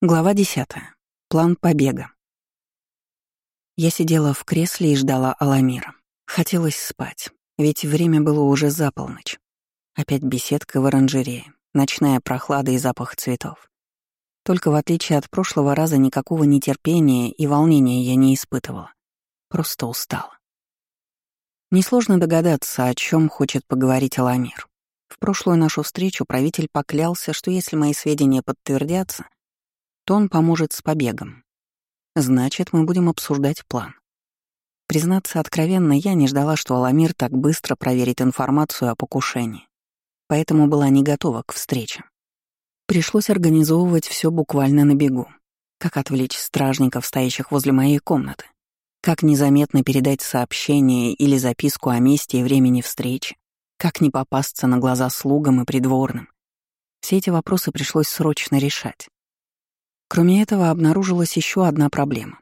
Глава 10. План побега. Я сидела в кресле и ждала Аламира. Хотелось спать, ведь время было уже за полночь. Опять беседка в оранжерее, ночная прохлада и запах цветов. Только в отличие от прошлого раза никакого нетерпения и волнения я не испытывала. Просто устала. Несложно догадаться, о чем хочет поговорить Аламир. В прошлую нашу встречу правитель поклялся, что если мои сведения подтвердятся — то он поможет с побегом. Значит, мы будем обсуждать план. Признаться откровенно, я не ждала, что Аламир так быстро проверит информацию о покушении, поэтому была не готова к встрече. Пришлось организовывать все буквально на бегу. Как отвлечь стражников, стоящих возле моей комнаты? Как незаметно передать сообщение или записку о месте и времени встречи? Как не попасться на глаза слугам и придворным? Все эти вопросы пришлось срочно решать. Кроме этого, обнаружилась еще одна проблема.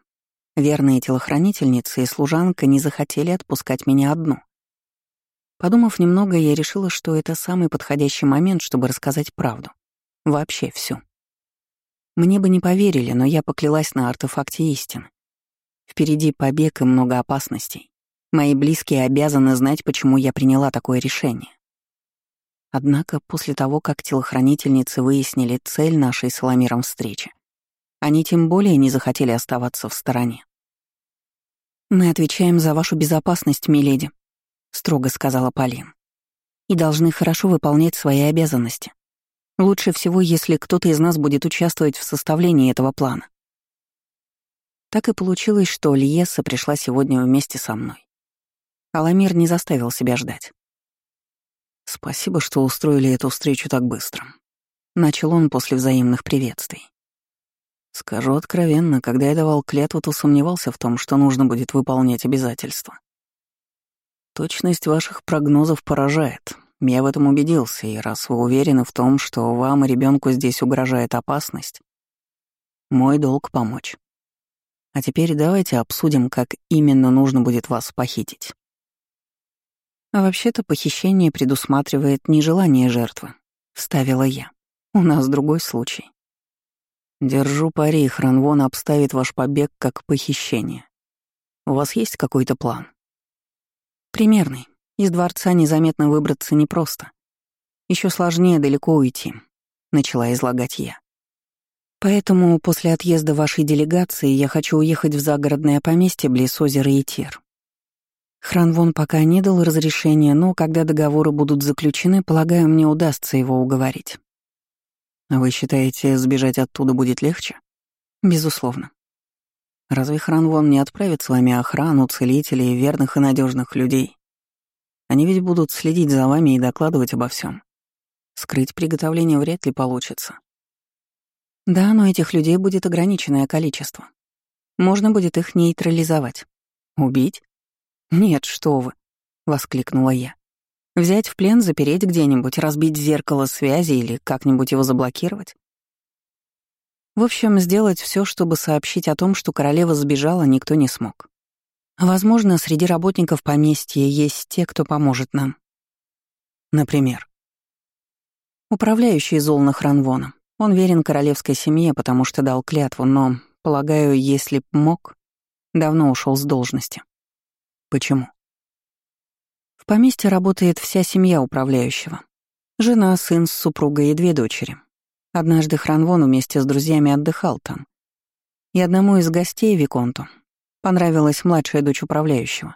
Верные телохранительницы и служанка не захотели отпускать меня одну. Подумав немного, я решила, что это самый подходящий момент, чтобы рассказать правду. Вообще всю. Мне бы не поверили, но я поклялась на артефакте истины. Впереди побег и много опасностей. Мои близкие обязаны знать, почему я приняла такое решение. Однако после того, как телохранительницы выяснили цель нашей с Соломиром встречи, они тем более не захотели оставаться в стороне. «Мы отвечаем за вашу безопасность, миледи», — строго сказала Полин. «И должны хорошо выполнять свои обязанности. Лучше всего, если кто-то из нас будет участвовать в составлении этого плана». Так и получилось, что Льеса пришла сегодня вместе со мной. Аламир не заставил себя ждать. «Спасибо, что устроили эту встречу так быстро», — начал он после взаимных приветствий. Скажу откровенно, когда я давал клятву, то сомневался в том, что нужно будет выполнять обязательства. Точность ваших прогнозов поражает. Я в этом убедился, и раз вы уверены в том, что вам и ребенку здесь угрожает опасность, мой долг — помочь. А теперь давайте обсудим, как именно нужно будет вас похитить. А вообще-то похищение предусматривает нежелание жертвы, — вставила я. У нас другой случай. Держу пари, Хранвон обставит ваш побег как похищение. У вас есть какой-то план? Примерный. Из дворца незаметно выбраться непросто. Еще сложнее далеко уйти, начала излагать я. Поэтому после отъезда вашей делегации я хочу уехать в загородное поместье близ озера Итир. Хранвон пока не дал разрешения, но когда договоры будут заключены, полагаю, мне удастся его уговорить. А вы считаете, сбежать оттуда будет легче? Безусловно. Разве Хранвон не отправит с вами охрану, целителей, верных и надежных людей? Они ведь будут следить за вами и докладывать обо всем. Скрыть приготовление вряд ли получится. Да, но этих людей будет ограниченное количество. Можно будет их нейтрализовать. Убить? Нет, что вы, воскликнула я. Взять в плен, запереть где-нибудь, разбить зеркало связи или как-нибудь его заблокировать? В общем, сделать все, чтобы сообщить о том, что королева сбежала, никто не смог. Возможно, среди работников поместья есть те, кто поможет нам. Например, управляющий Золна Хранвона. Он верен королевской семье, потому что дал клятву, но, полагаю, если б мог, давно ушел с должности. Почему? В поместье работает вся семья управляющего. Жена, сын с супругой и две дочери. Однажды Хранвон вместе с друзьями отдыхал там. И одному из гостей Виконту понравилась младшая дочь управляющего.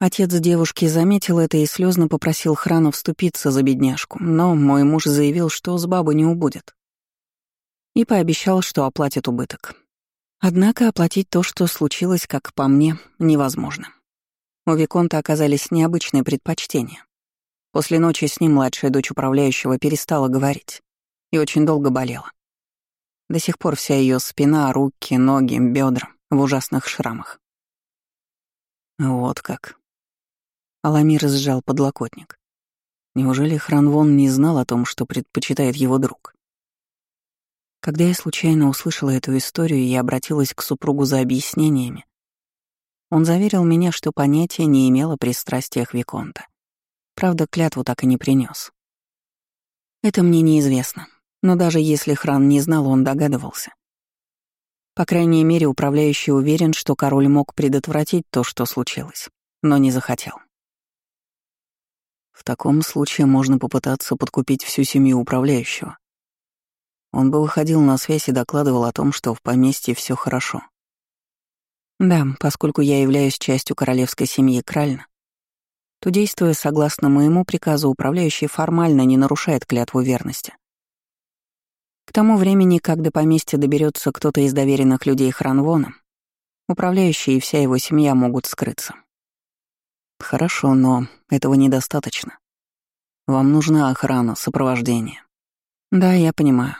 Отец девушки заметил это и слезно попросил Храну вступиться за бедняжку, но мой муж заявил, что с бабы не убудет. И пообещал, что оплатит убыток. Однако оплатить то, что случилось, как по мне, невозможно. У Виконта оказались необычные предпочтения. После ночи с ним младшая дочь управляющего перестала говорить и очень долго болела. До сих пор вся ее спина, руки, ноги, бедра в ужасных шрамах. Вот как. Аламир сжал подлокотник. Неужели Хранвон не знал о том, что предпочитает его друг? Когда я случайно услышала эту историю и обратилась к супругу за объяснениями, он заверил меня, что понятия не имел о пристрастиях Виконта. Правда, клятву так и не принес. Это мне неизвестно, но даже если Хран не знал, он догадывался. По крайней мере, управляющий уверен, что король мог предотвратить то, что случилось, но не захотел. В таком случае можно попытаться подкупить всю семью управляющего. Он бы выходил на связь и докладывал о том, что в поместье все хорошо. Да, поскольку я являюсь частью королевской семьи Кральна, то, действуя согласно моему приказу, управляющий формально не нарушает клятву верности. К тому времени, как до поместья доберется кто-то из доверенных людей Хранвона, управляющий и вся его семья могут скрыться. Хорошо, но этого недостаточно. Вам нужна охрана, сопровождение. Да, я понимаю.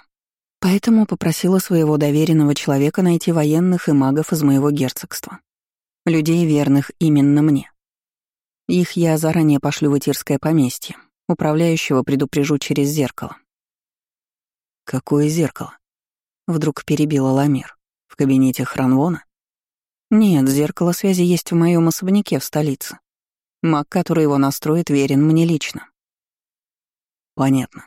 Поэтому попросила своего доверенного человека найти военных и магов из моего герцогства. Людей, верных именно мне. Их я заранее пошлю в Итирское поместье. Управляющего предупрежу через зеркало. «Какое зеркало?» Вдруг перебила Ламир. «В кабинете Хранвона?» «Нет, зеркало связи есть в моем особняке в столице. Маг, который его настроит, верен мне лично». «Понятно.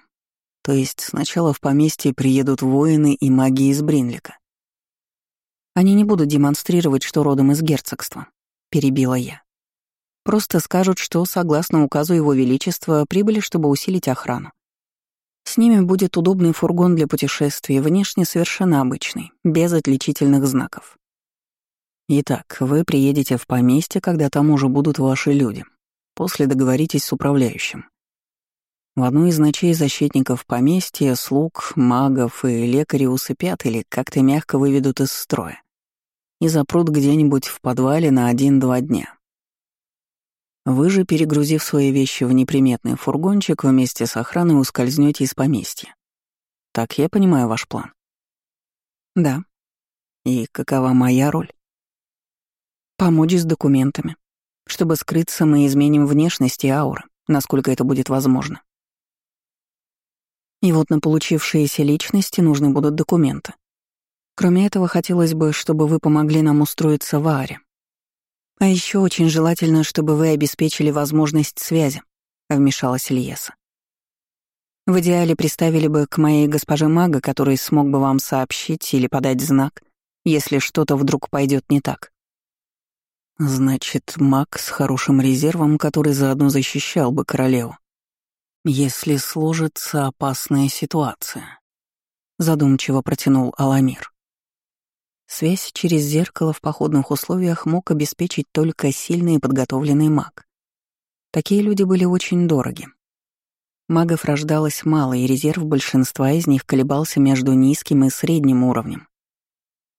То есть сначала в поместье приедут воины и маги из Бринлика?» «Они не будут демонстрировать, что родом из герцогства», — перебила я. «Просто скажут, что, согласно указу Его Величества, прибыли, чтобы усилить охрану. С ними будет удобный фургон для путешествий, внешне совершенно обычный, без отличительных знаков. Итак, вы приедете в поместье, когда там уже будут ваши люди. После договоритесь с управляющим. В одну из ночей защитников поместья, слуг, магов и лекарей усыпят или как-то мягко выведут из строя и запрут где-нибудь в подвале на один-два дня. Вы же, перегрузив свои вещи в неприметный фургончик, вместе с охраной ускользнете из поместья. Так я понимаю ваш план? Да. И какова моя роль? Помочь с документами. Чтобы скрыться, мы изменим внешность и ауры, насколько это будет возможно. И вот на получившиеся личности нужны будут документы. Кроме этого, хотелось бы, чтобы вы помогли нам устроиться в Ааре. «А еще очень желательно, чтобы вы обеспечили возможность связи», — вмешалась Ильеса. «В идеале приставили бы к моей госпоже мага, который смог бы вам сообщить или подать знак, если что-то вдруг пойдет не так». «Значит, маг с хорошим резервом, который заодно защищал бы королеву. Если сложится опасная ситуация», — задумчиво протянул Аламир. Связь через зеркало в походных условиях мог обеспечить только сильный и подготовленный маг. Такие люди были очень дороги. Магов рождалось мало, и резерв большинства из них колебался между низким и средним уровнем.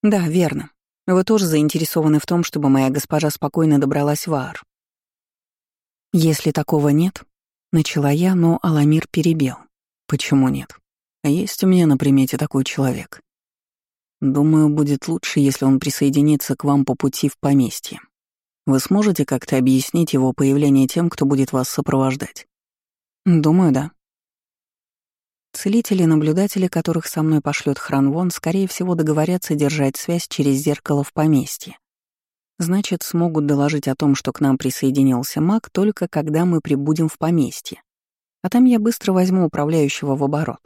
«Да, верно. Вы тоже заинтересованы в том, чтобы моя госпожа спокойно добралась в Аар». «Если такого нет», — начала я, но Аламир перебил. «Почему нет? Есть у меня на примете такой человек. Думаю, будет лучше, если он присоединится к вам по пути в поместье. Вы сможете как-то объяснить его появление тем, кто будет вас сопровождать? Думаю, да. Целители и наблюдатели, которых со мной пошлет Хранвон, скорее всего договорятся держать связь через зеркало в поместье. Значит, смогут доложить о том, что к нам присоединился маг, только когда мы прибудем в поместье. А там я быстро возьму управляющего в оборот.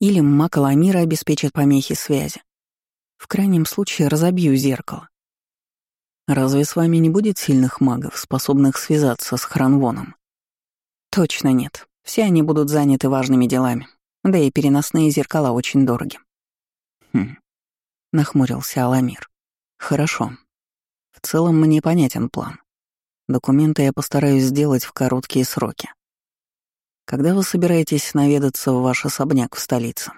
Или маг Аламира обеспечит помехи связи. В крайнем случае разобью зеркало. Разве с вами не будет сильных магов, способных связаться с Хранвоном? Точно нет. Все они будут заняты важными делами. Да и переносные зеркала очень дороги. Хм. Нахмурился Аламир. Хорошо. В целом мне понятен план. Документы я постараюсь сделать в короткие сроки. Когда вы собираетесь наведаться в ваш особняк в столице?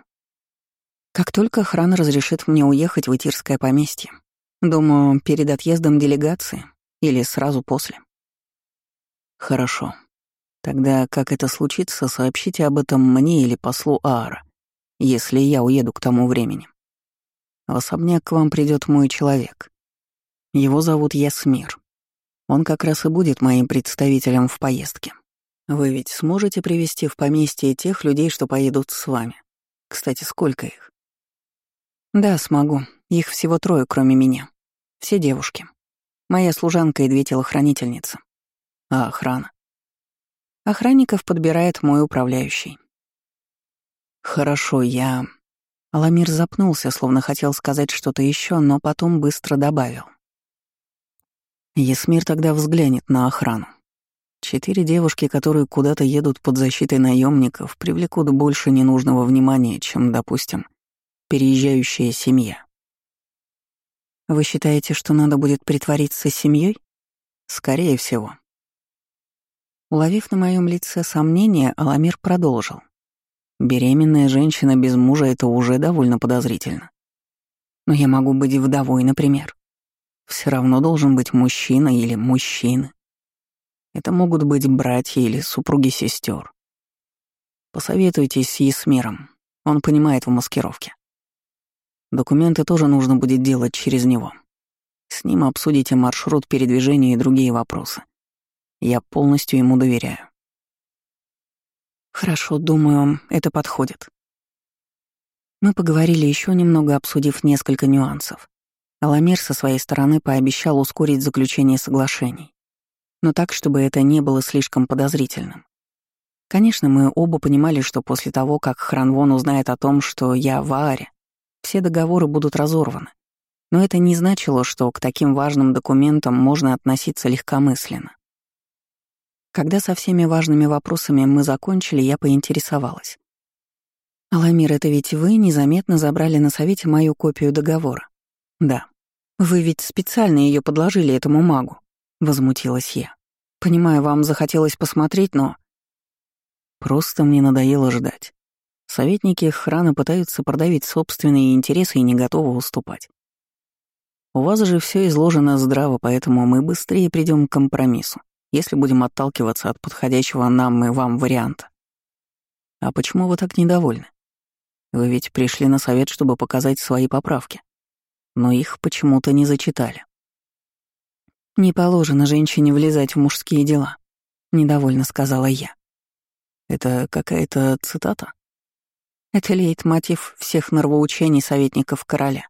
Как только охрана разрешит мне уехать в Итирское поместье. Думаю, перед отъездом делегации или сразу после. Хорошо. Тогда, как это случится, сообщите об этом мне или послу Аара, если я уеду к тому времени. В особняк к вам придет мой человек. Его зовут Ясмир. Он как раз и будет моим представителем в поездке. Вы ведь сможете привести в поместье тех людей, что поедут с вами? Кстати, сколько их? Да, смогу. Их всего трое, кроме меня. Все девушки. Моя служанка и две телохранительницы. А охрана? Охранников подбирает мой управляющий. Хорошо, я... Аламир запнулся, словно хотел сказать что-то еще, но потом быстро добавил. Есмир тогда взглянет на охрану. Четыре девушки, которые куда-то едут под защитой наемников, привлекут больше ненужного внимания, чем, допустим, переезжающая семья. Вы считаете, что надо будет притвориться семьей? Скорее всего. Уловив на моем лице сомнение, Аламир продолжил. Беременная женщина без мужа — это уже довольно подозрительно. Но я могу быть вдовой, например. Все равно должен быть мужчина или мужчины. Это могут быть братья или супруги сестер. Посоветуйтесь с Есмиром, он понимает в маскировке. Документы тоже нужно будет делать через него. С ним обсудите маршрут передвижения и другие вопросы. Я полностью ему доверяю. Хорошо, думаю, это подходит. Мы поговорили еще немного, обсудив несколько нюансов. Аламир со своей стороны пообещал ускорить заключение соглашений, но так, чтобы это не было слишком подозрительным. Конечно, мы оба понимали, что после того, как Хранвон узнает о том, что я в Ааре, все договоры будут разорваны. Но это не значило, что к таким важным документам можно относиться легкомысленно. Когда со всеми важными вопросами мы закончили, я поинтересовалась. «Аламир, это ведь вы незаметно забрали на совете мою копию договора?» «Да». «Вы ведь специально ее подложили этому магу», — возмутилась я. «Понимаю, вам захотелось посмотреть, но...» «Просто мне надоело ждать. Советники храна пытаются продавить собственные интересы и не готовы уступать. У вас же все изложено здраво, поэтому мы быстрее придем к компромиссу если будем отталкиваться от подходящего нам и вам варианта. А почему вы так недовольны? Вы ведь пришли на совет, чтобы показать свои поправки. Но их почему-то не зачитали. «Не положено женщине влезать в мужские дела», — недовольно сказала я. Это какая-то цитата? Это лейтмотив всех нравоучений советников короля.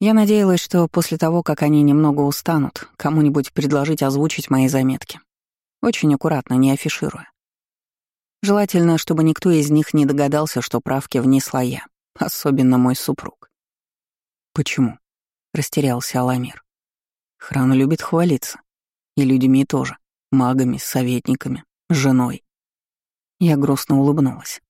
Я надеялась, что после того, как они немного устанут, кому-нибудь предложить озвучить мои заметки. Очень аккуратно, не афишируя. Желательно, чтобы никто из них не догадался, что правки внесла я, особенно мой супруг. «Почему?» — растерялся Аламир. «Хран любит хвалиться. И людьми тоже. Магами, советниками, женой». Я грустно улыбнулась.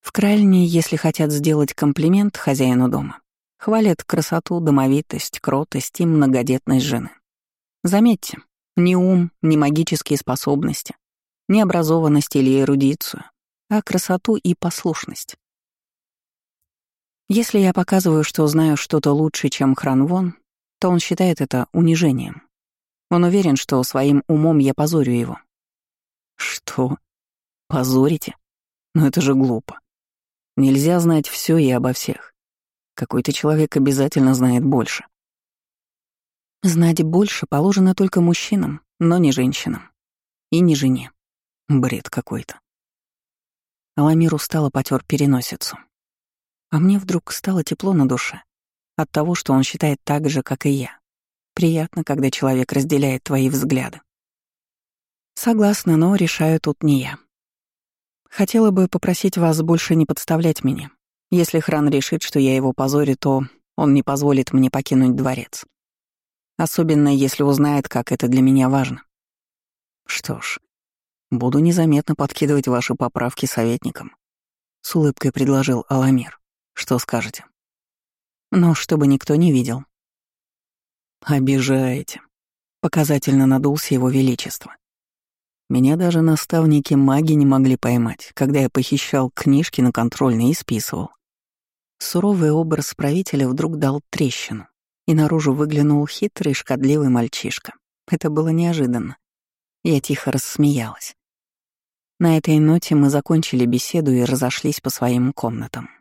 В Кральне, если хотят сделать комплимент хозяину дома, Хвалят красоту, домовитость, кротость и многодетность жены. Заметьте, ни ум, ни магические способности, ни образованность или эрудицию, а красоту и послушность. Если я показываю, что знаю что-то лучше, чем Хранвон, то он считает это унижением. Он уверен, что своим умом я позорю его. Что? Позорите? Но это же глупо. Нельзя знать все и обо всех. Какой-то человек обязательно знает больше. Знать больше положено только мужчинам, но не женщинам. И не жене. Бред какой-то. Аламир устало потер переносицу. А мне вдруг стало тепло на душе. От того, что он считает так же, как и я. Приятно, когда человек разделяет твои взгляды. Согласна, но решаю тут не я. Хотела бы попросить вас больше не подставлять меня. Если Хран решит, что я его позорю, то он не позволит мне покинуть дворец. Особенно если узнает, как это для меня важно. Что ж, буду незаметно подкидывать ваши поправки советникам. С улыбкой предложил Аламир. Что скажете? Но чтобы никто не видел. Обижаете. Показательно надулся его величество. Меня даже наставники маги не могли поймать, когда я похищал книжки на контрольный и списывал. Суровый образ правителя вдруг дал трещину, и наружу выглянул хитрый шкодливый мальчишка. Это было неожиданно. Я тихо рассмеялась. На этой ноте мы закончили беседу и разошлись по своим комнатам.